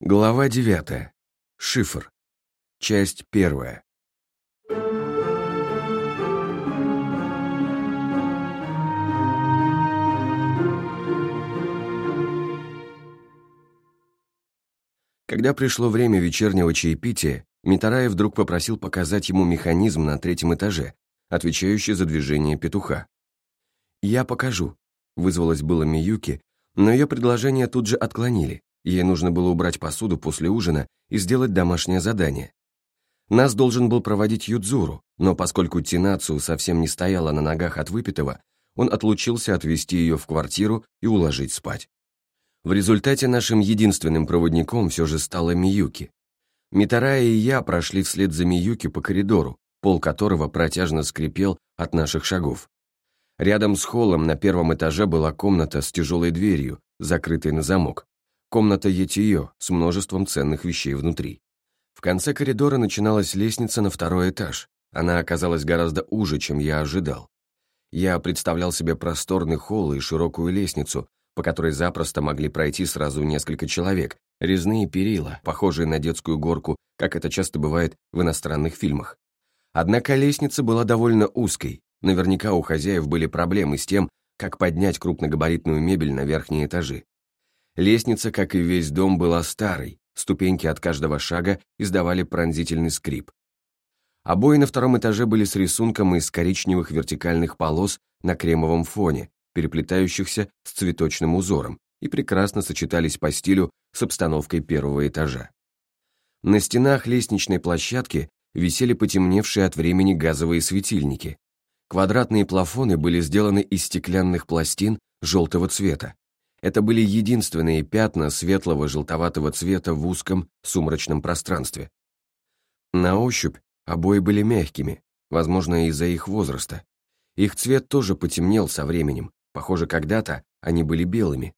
Глава 9. Шифр. Часть первая. Когда пришло время вечернего чаепития, Митараев вдруг попросил показать ему механизм на третьем этаже, отвечающий за движение петуха. «Я покажу», — вызвалась было Миюки, но ее предложение тут же отклонили. Ей нужно было убрать посуду после ужина и сделать домашнее задание. Нас должен был проводить Юдзуру, но поскольку Тинацу совсем не стояла на ногах от выпитого, он отлучился отвезти ее в квартиру и уложить спать. В результате нашим единственным проводником все же стала Миюки. Митарая и я прошли вслед за Миюки по коридору, пол которого протяжно скрипел от наших шагов. Рядом с холлом на первом этаже была комната с тяжелой дверью, закрытой на замок. Комната Етиё с множеством ценных вещей внутри. В конце коридора начиналась лестница на второй этаж. Она оказалась гораздо уже, чем я ожидал. Я представлял себе просторный холл и широкую лестницу, по которой запросто могли пройти сразу несколько человек, резные перила, похожие на детскую горку, как это часто бывает в иностранных фильмах. Однако лестница была довольно узкой, наверняка у хозяев были проблемы с тем, как поднять крупногабаритную мебель на верхние этажи. Лестница, как и весь дом, была старой, ступеньки от каждого шага издавали пронзительный скрип. Обои на втором этаже были с рисунком из коричневых вертикальных полос на кремовом фоне, переплетающихся с цветочным узором, и прекрасно сочетались по стилю с обстановкой первого этажа. На стенах лестничной площадки висели потемневшие от времени газовые светильники. Квадратные плафоны были сделаны из стеклянных пластин желтого цвета, это были единственные пятна светлого желтоватого цвета в узком сумрачном пространстве. На ощупь обои были мягкими, возможно, из-за их возраста. Их цвет тоже потемнел со временем, похоже, когда-то они были белыми.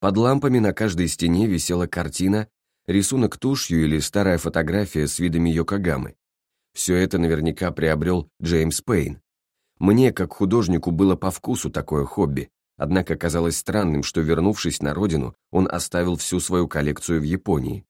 Под лампами на каждой стене висела картина, рисунок тушью или старая фотография с видами Йокогамы. Все это наверняка приобрел Джеймс Пейн. Мне, как художнику, было по вкусу такое хобби, Однако казалось странным, что, вернувшись на родину, он оставил всю свою коллекцию в Японии.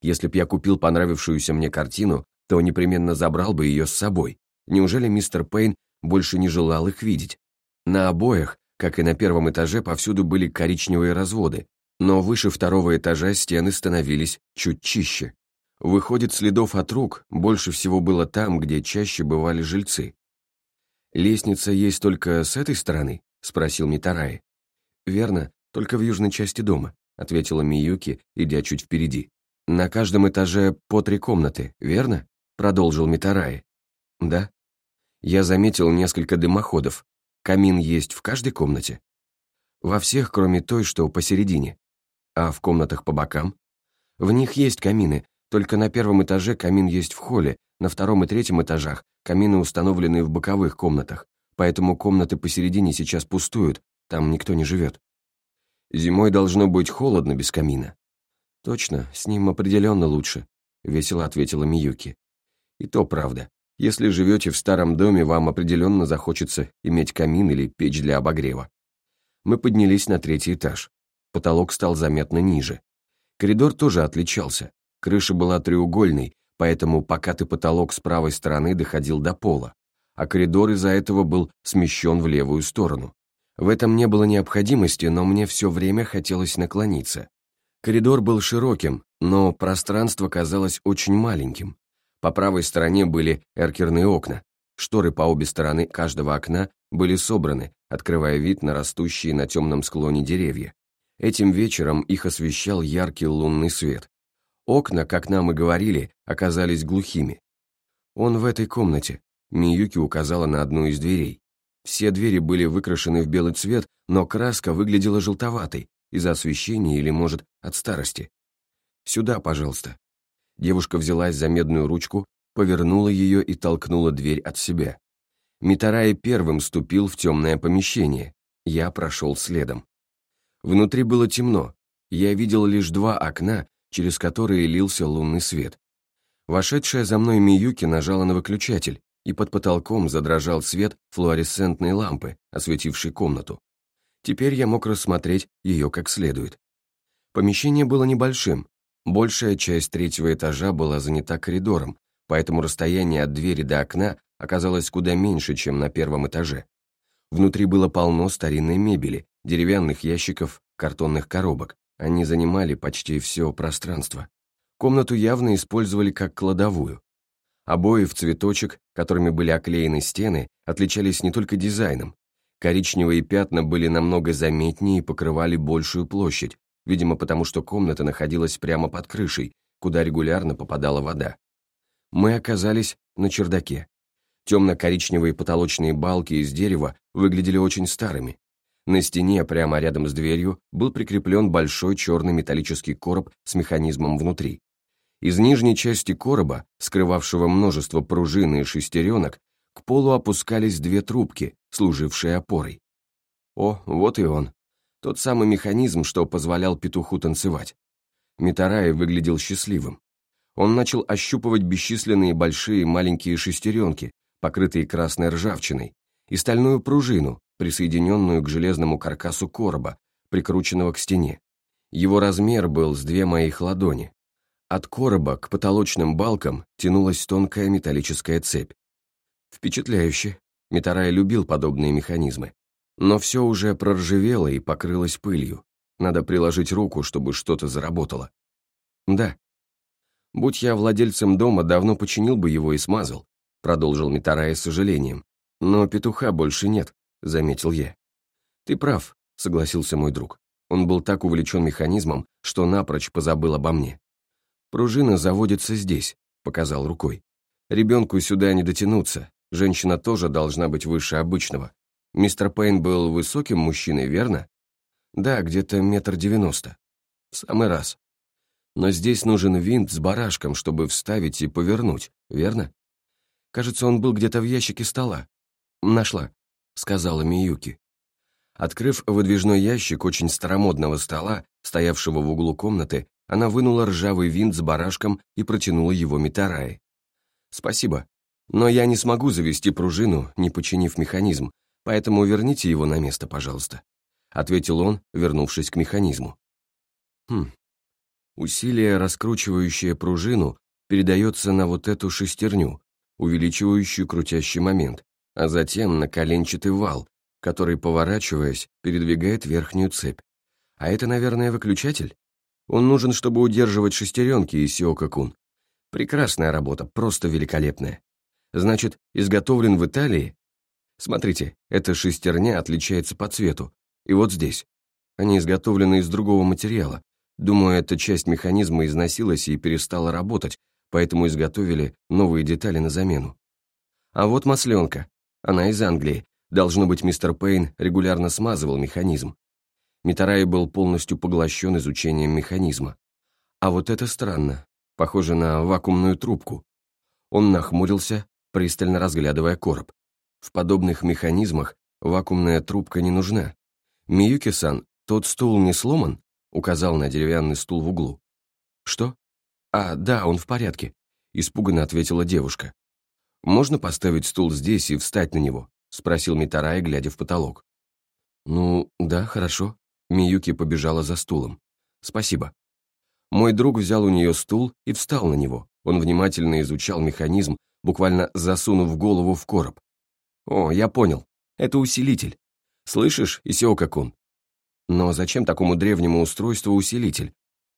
Если б я купил понравившуюся мне картину, то непременно забрал бы ее с собой. Неужели мистер Пейн больше не желал их видеть? На обоях, как и на первом этаже, повсюду были коричневые разводы, но выше второго этажа стены становились чуть чище. Выходит, следов от рук больше всего было там, где чаще бывали жильцы. Лестница есть только с этой стороны? — спросил Митараи. «Верно, только в южной части дома», — ответила Миюки, идя чуть впереди. «На каждом этаже по три комнаты, верно?» — продолжил Митараи. «Да». Я заметил несколько дымоходов. Камин есть в каждой комнате? Во всех, кроме той, что посередине. А в комнатах по бокам? В них есть камины, только на первом этаже камин есть в холле, на втором и третьем этажах камины установлены в боковых комнатах поэтому комнаты посередине сейчас пустуют, там никто не живет. Зимой должно быть холодно без камина. Точно, с ним определенно лучше, весело ответила Миюки. И то правда. Если живете в старом доме, вам определенно захочется иметь камин или печь для обогрева. Мы поднялись на третий этаж. Потолок стал заметно ниже. Коридор тоже отличался. Крыша была треугольной, поэтому покатый потолок с правой стороны доходил до пола а коридор из-за этого был смещен в левую сторону. В этом не было необходимости, но мне все время хотелось наклониться. Коридор был широким, но пространство казалось очень маленьким. По правой стороне были эркерные окна. Шторы по обе стороны каждого окна были собраны, открывая вид на растущие на темном склоне деревья. Этим вечером их освещал яркий лунный свет. Окна, как нам и говорили, оказались глухими. «Он в этой комнате», Миюки указала на одну из дверей. Все двери были выкрашены в белый цвет, но краска выглядела желтоватой, из-за освещения или, может, от старости. «Сюда, пожалуйста». Девушка взялась за медную ручку, повернула ее и толкнула дверь от себя. Митарай первым ступил в темное помещение. Я прошел следом. Внутри было темно. Я видел лишь два окна, через которые лился лунный свет. Вошедшая за мной Миюки нажала на выключатель, и под потолком задрожал свет флуоресцентной лампы, осветившей комнату. Теперь я мог рассмотреть ее как следует. Помещение было небольшим, Большая часть третьего этажа была занята коридором, поэтому расстояние от двери до окна оказалось куда меньше, чем на первом этаже. Внутри было полно старинной мебели, деревянных ящиков, картонных коробок. Они занимали почти все пространство. Комнату явно использовали как кладовую. Обои в цветочек, которыми были оклеены стены, отличались не только дизайном. Коричневые пятна были намного заметнее и покрывали большую площадь, видимо потому что комната находилась прямо под крышей, куда регулярно попадала вода. Мы оказались на чердаке. Темно-коричневые потолочные балки из дерева выглядели очень старыми. На стене, прямо рядом с дверью, был прикреплен большой черный металлический короб с механизмом внутри. Из нижней части короба, скрывавшего множество пружин и шестеренок, к полу опускались две трубки, служившие опорой. О, вот и он. Тот самый механизм, что позволял петуху танцевать. Митарай выглядел счастливым. Он начал ощупывать бесчисленные большие и маленькие шестеренки, покрытые красной ржавчиной, и стальную пружину, присоединенную к железному каркасу короба, прикрученного к стене. Его размер был с две моих ладони. От короба к потолочным балкам тянулась тонкая металлическая цепь. Впечатляюще. Митарай любил подобные механизмы. Но все уже проржавело и покрылось пылью. Надо приложить руку, чтобы что-то заработало. Да. Будь я владельцем дома, давно починил бы его и смазал, продолжил Митарай с сожалением. Но петуха больше нет, заметил я. Ты прав, согласился мой друг. Он был так увлечен механизмом, что напрочь позабыл обо мне. «Пружина заводится здесь», — показал рукой. «Ребенку сюда не дотянуться. Женщина тоже должна быть выше обычного. Мистер Пейн был высоким мужчиной, верно? Да, где-то метр девяносто. В самый раз. Но здесь нужен винт с барашком, чтобы вставить и повернуть, верно? Кажется, он был где-то в ящике стола. Нашла, сказала Миюки. Открыв выдвижной ящик очень старомодного стола, стоявшего в углу комнаты, она вынула ржавый винт с барашком и протянула его Митарае. «Спасибо, но я не смогу завести пружину, не починив механизм, поэтому верните его на место, пожалуйста», ответил он, вернувшись к механизму. «Хм. Усилие, раскручивающее пружину, передается на вот эту шестерню, увеличивающую крутящий момент, а затем на коленчатый вал, который, поворачиваясь, передвигает верхнюю цепь. А это, наверное, выключатель? Он нужен, чтобы удерживать шестеренки и Сиока-кун. Прекрасная работа, просто великолепная. Значит, изготовлен в Италии? Смотрите, эта шестерня отличается по цвету. И вот здесь. Они изготовлены из другого материала. Думаю, эта часть механизма износилась и перестала работать, поэтому изготовили новые детали на замену. А вот масленка. Она из Англии. Должно быть, мистер Пейн регулярно смазывал механизм. Митарай был полностью поглощен изучением механизма. А вот это странно, похоже на вакуумную трубку. Он нахмурился, пристально разглядывая короб. В подобных механизмах вакуумная трубка не нужна. Миюки-сан, тот стул не сломан? Указал на деревянный стул в углу. Что? А, да, он в порядке, испуганно ответила девушка. «Можно поставить стул здесь и встать на него?» — спросил Митарай, глядя в потолок. «Ну, да, хорошо», Миюки побежала за стулом. «Спасибо». Мой друг взял у нее стул и встал на него. Он внимательно изучал механизм, буквально засунув голову в короб. «О, я понял. Это усилитель. Слышишь, Исиока-кун? Но зачем такому древнему устройству усилитель?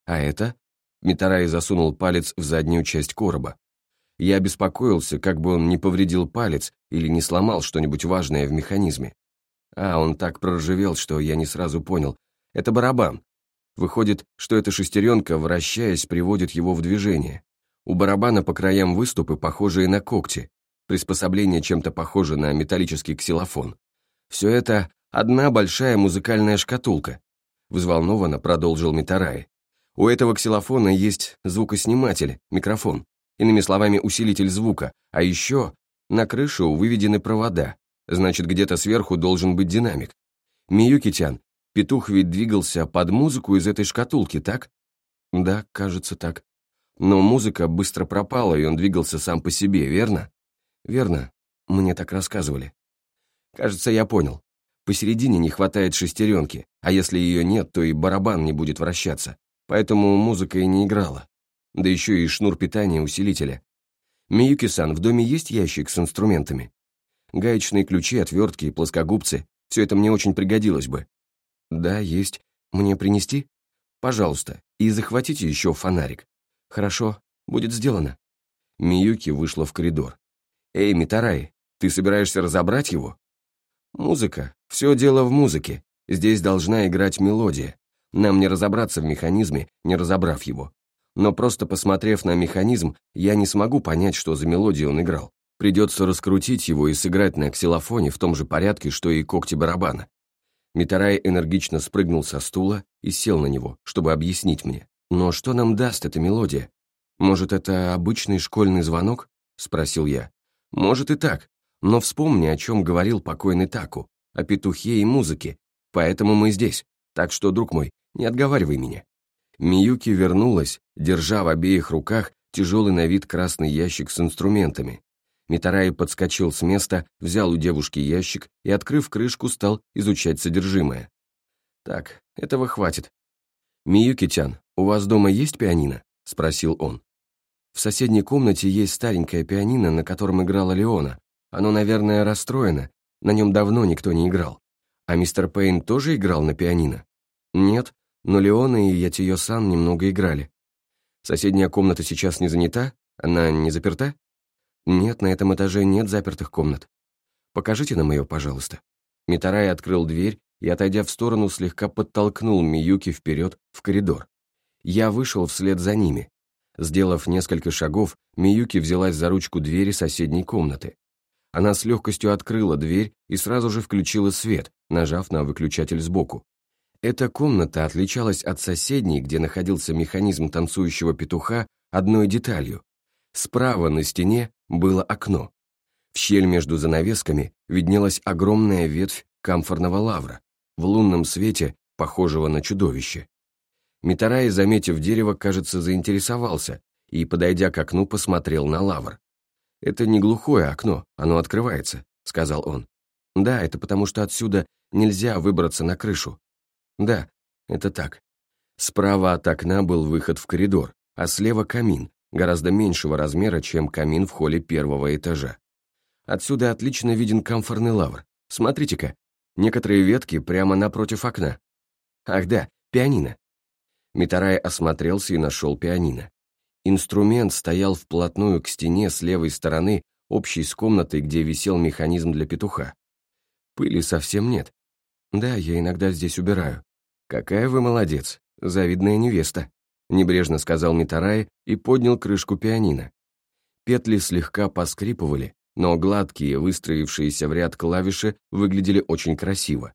А это?» Митарай засунул палец в заднюю часть короба. Я беспокоился, как бы он не повредил палец или не сломал что-нибудь важное в механизме. А, он так проржавел, что я не сразу понял, это барабан. Выходит, что эта шестеренка, вращаясь, приводит его в движение. У барабана по краям выступы, похожие на когти. Приспособление чем-то похоже на металлический ксилофон. Все это одна большая музыкальная шкатулка. Взволнованно продолжил Митарай. У этого ксилофона есть звукосниматель, микрофон. Иными словами, усилитель звука. А еще на крышу выведены провода. Значит, где-то сверху должен быть динамик. Миюкитян, Петух ведь двигался под музыку из этой шкатулки, так? Да, кажется так. Но музыка быстро пропала, и он двигался сам по себе, верно? Верно. Мне так рассказывали. Кажется, я понял. Посередине не хватает шестеренки, а если ее нет, то и барабан не будет вращаться. поэтому музыка и не играла. Да еще и шнур питания усилителя. Миюки-сан, в доме есть ящик с инструментами? Гаечные ключи, отвертки, плоскогубцы. Все это мне очень пригодилось бы. Да, есть. Мне принести? Пожалуйста. И захватите еще фонарик. Хорошо, будет сделано. Миюки вышла в коридор. Эй, Митарай, ты собираешься разобрать его? Музыка. Все дело в музыке. Здесь должна играть мелодия. Нам не разобраться в механизме, не разобрав его. Но просто посмотрев на механизм, я не смогу понять, что за мелодию он играл. Придется раскрутить его и сыграть на ксилофоне в том же порядке, что и когти барабана. Митарай энергично спрыгнул со стула и сел на него, чтобы объяснить мне. «Но что нам даст эта мелодия? Может, это обычный школьный звонок?» — спросил я. «Может и так, но вспомни, о чем говорил покойный Таку, о петухе и музыке, поэтому мы здесь, так что, друг мой, не отговаривай меня». Миюки вернулась, держа в обеих руках тяжелый на вид красный ящик с инструментами, Митарай подскочил с места, взял у девушки ящик и, открыв крышку, стал изучать содержимое. «Так, этого хватит». «Миюки-тян, у вас дома есть пианино?» — спросил он. «В соседней комнате есть старенькое пианино, на котором играла Леона. Оно, наверное, расстроено, на нем давно никто не играл. А мистер Пейн тоже играл на пианино?» «Нет, но Леона и Ятиё-сан немного играли. Соседняя комната сейчас не занята? Она не заперта?» «Нет, на этом этаже нет запертых комнат. Покажите нам ее, пожалуйста». Митарай открыл дверь и, отойдя в сторону, слегка подтолкнул Миюки вперед в коридор. Я вышел вслед за ними. Сделав несколько шагов, Миюки взялась за ручку двери соседней комнаты. Она с легкостью открыла дверь и сразу же включила свет, нажав на выключатель сбоку. Эта комната отличалась от соседней, где находился механизм танцующего петуха, одной деталью. Справа на стене было окно. В щель между занавесками виднелась огромная ветвь камфорного лавра, в лунном свете, похожего на чудовище. Митарай, заметив дерево, кажется, заинтересовался и, подойдя к окну, посмотрел на лавр. «Это не глухое окно, оно открывается», — сказал он. «Да, это потому что отсюда нельзя выбраться на крышу». «Да, это так». Справа от окна был выход в коридор, а слева камин, гораздо меньшего размера, чем камин в холле первого этажа. Отсюда отлично виден камфорный лавр. Смотрите-ка, некоторые ветки прямо напротив окна. Ах да, пианино. Митарай осмотрелся и нашел пианино. Инструмент стоял вплотную к стене с левой стороны, общей с комнатой, где висел механизм для петуха. Пыли совсем нет. Да, я иногда здесь убираю. Какая вы молодец, завидная невеста. Небрежно сказал Митарай и поднял крышку пианино. Петли слегка поскрипывали, но гладкие, выстроившиеся в ряд клавиши выглядели очень красиво.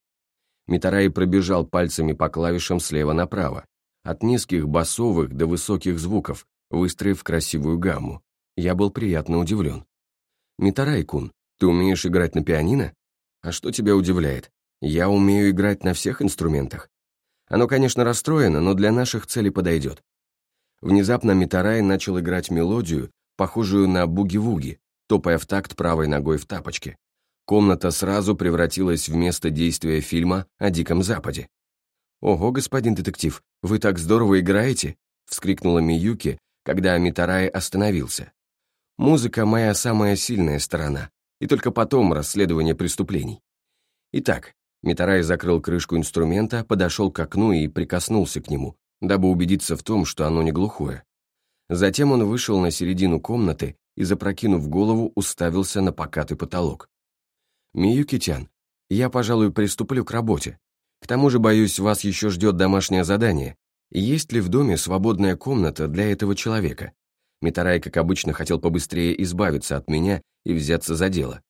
Митарай пробежал пальцами по клавишам слева направо, от низких басовых до высоких звуков, выстроив красивую гамму. Я был приятно удивлен. «Митарай-кун, ты умеешь играть на пианино? А что тебя удивляет? Я умею играть на всех инструментах. Оно, конечно, расстроено, но для наших целей подойдет. Внезапно Митарай начал играть мелодию, похожую на буги-вуги, топая в такт правой ногой в тапочке. Комната сразу превратилась в место действия фильма о Диком Западе. «Ого, господин детектив, вы так здорово играете!» — вскрикнула Миюки, когда Митарай остановился. «Музыка — моя самая сильная сторона, и только потом расследование преступлений. Итак, Митарай закрыл крышку инструмента, подошел к окну и прикоснулся к нему, дабы убедиться в том, что оно не глухое. Затем он вышел на середину комнаты и, запрокинув голову, уставился на покатый потолок. «Миюкитян, я, пожалуй, приступлю к работе. К тому же, боюсь, вас еще ждет домашнее задание. Есть ли в доме свободная комната для этого человека?» Митарай, как обычно, хотел побыстрее избавиться от меня и взяться за дело.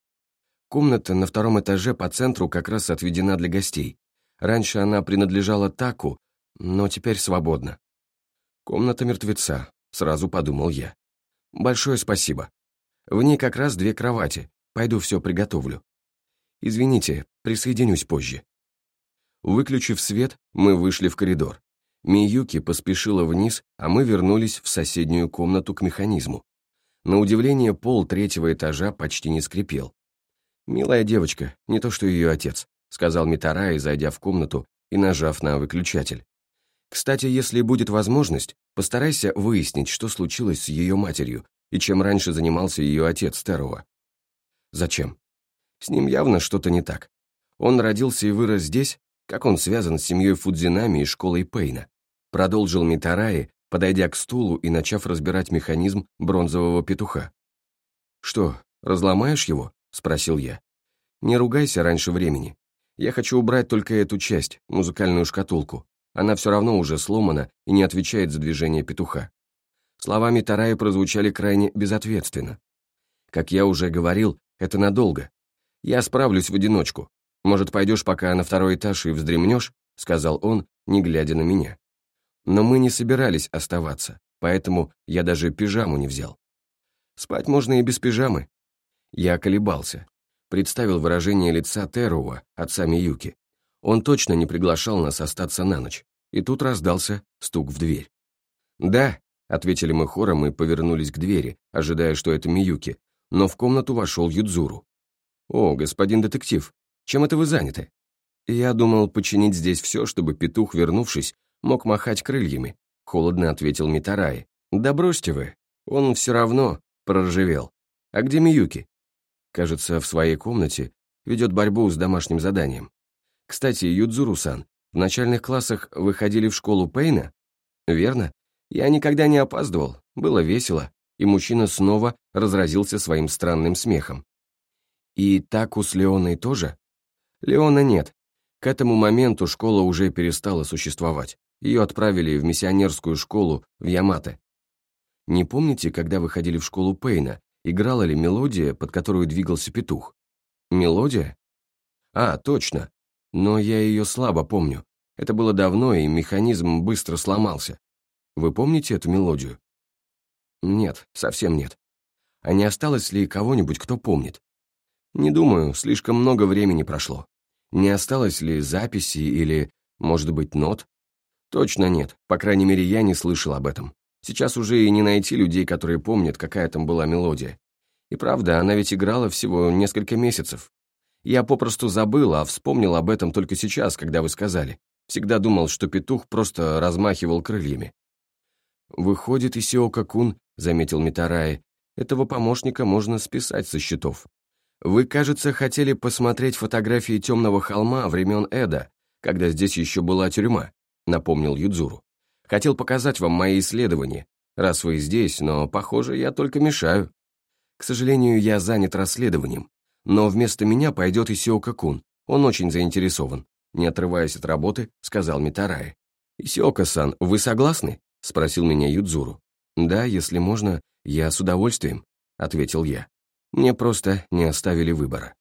Комната на втором этаже по центру как раз отведена для гостей. Раньше она принадлежала Таку, но теперь свободна. Комната мертвеца, сразу подумал я. Большое спасибо. В ней как раз две кровати. Пойду все приготовлю. Извините, присоединюсь позже. Выключив свет, мы вышли в коридор. Миюки поспешила вниз, а мы вернулись в соседнюю комнату к механизму. На удивление, пол третьего этажа почти не скрипел. «Милая девочка, не то что ее отец», — сказал Митарай, зайдя в комнату и нажав на выключатель. Кстати, если будет возможность, постарайся выяснить, что случилось с ее матерью и чем раньше занимался ее отец Теруа. Зачем? С ним явно что-то не так. Он родился и вырос здесь, как он связан с семьей Фудзинами и школой Пейна. Продолжил Митараи, подойдя к стулу и начав разбирать механизм бронзового петуха. «Что, разломаешь его?» — спросил я. «Не ругайся раньше времени. Я хочу убрать только эту часть, музыкальную шкатулку. Она все равно уже сломана и не отвечает за движение петуха». Слова Митараи прозвучали крайне безответственно. Как я уже говорил, это надолго. Я справлюсь в одиночку. Может, пойдешь пока на второй этаж и вздремнешь?» — сказал он, не глядя на меня. Но мы не собирались оставаться, поэтому я даже пижаму не взял. Спать можно и без пижамы. Я колебался. Представил выражение лица Теруа, отца Миюки. Он точно не приглашал нас остаться на ночь. И тут раздался стук в дверь. «Да», — ответили мы хором и повернулись к двери, ожидая, что это Миюки, но в комнату вошел Юдзуру. «О, господин детектив, чем это вы заняты?» Я думал починить здесь все, чтобы петух, вернувшись, мог махать крыльями, холодно ответил Митараи. Да бросьте вы, он все равно проржавел. А где Миюки? Кажется, в своей комнате ведет борьбу с домашним заданием. Кстати, Юдзуру-сан, в начальных классах вы ходили в школу Пейна? Верно. Я никогда не опаздывал, было весело, и мужчина снова разразился своим странным смехом. И Таку с Леоной тоже? Леона нет. К этому моменту школа уже перестала существовать. Ее отправили в миссионерскую школу в Ямате. Не помните, когда вы ходили в школу Пейна, играла ли мелодия, под которую двигался петух? Мелодия? А, точно. Но я ее слабо помню. Это было давно, и механизм быстро сломался. Вы помните эту мелодию? Нет, совсем нет. А не осталось ли кого-нибудь, кто помнит? Не думаю, слишком много времени прошло. Не осталось ли записи или, может быть, нот? Точно нет, по крайней мере, я не слышал об этом. Сейчас уже и не найти людей, которые помнят, какая там была мелодия. И правда, она ведь играла всего несколько месяцев. Я попросту забыл, а вспомнил об этом только сейчас, когда вы сказали. Всегда думал, что петух просто размахивал крыльями. «Выходит, Исиока-кун», — заметил Митараи, «этого помощника можно списать со счетов. Вы, кажется, хотели посмотреть фотографии темного холма времен Эда, когда здесь еще была тюрьма напомнил Юдзуру. «Хотел показать вам мои исследования, раз вы здесь, но, похоже, я только мешаю. К сожалению, я занят расследованием, но вместо меня пойдет Исиока-кун, он очень заинтересован», не отрываясь от работы, сказал Митарай. «Исиока-сан, вы согласны?» — спросил меня Юдзуру. «Да, если можно, я с удовольствием», — ответил я. Мне просто не оставили выбора.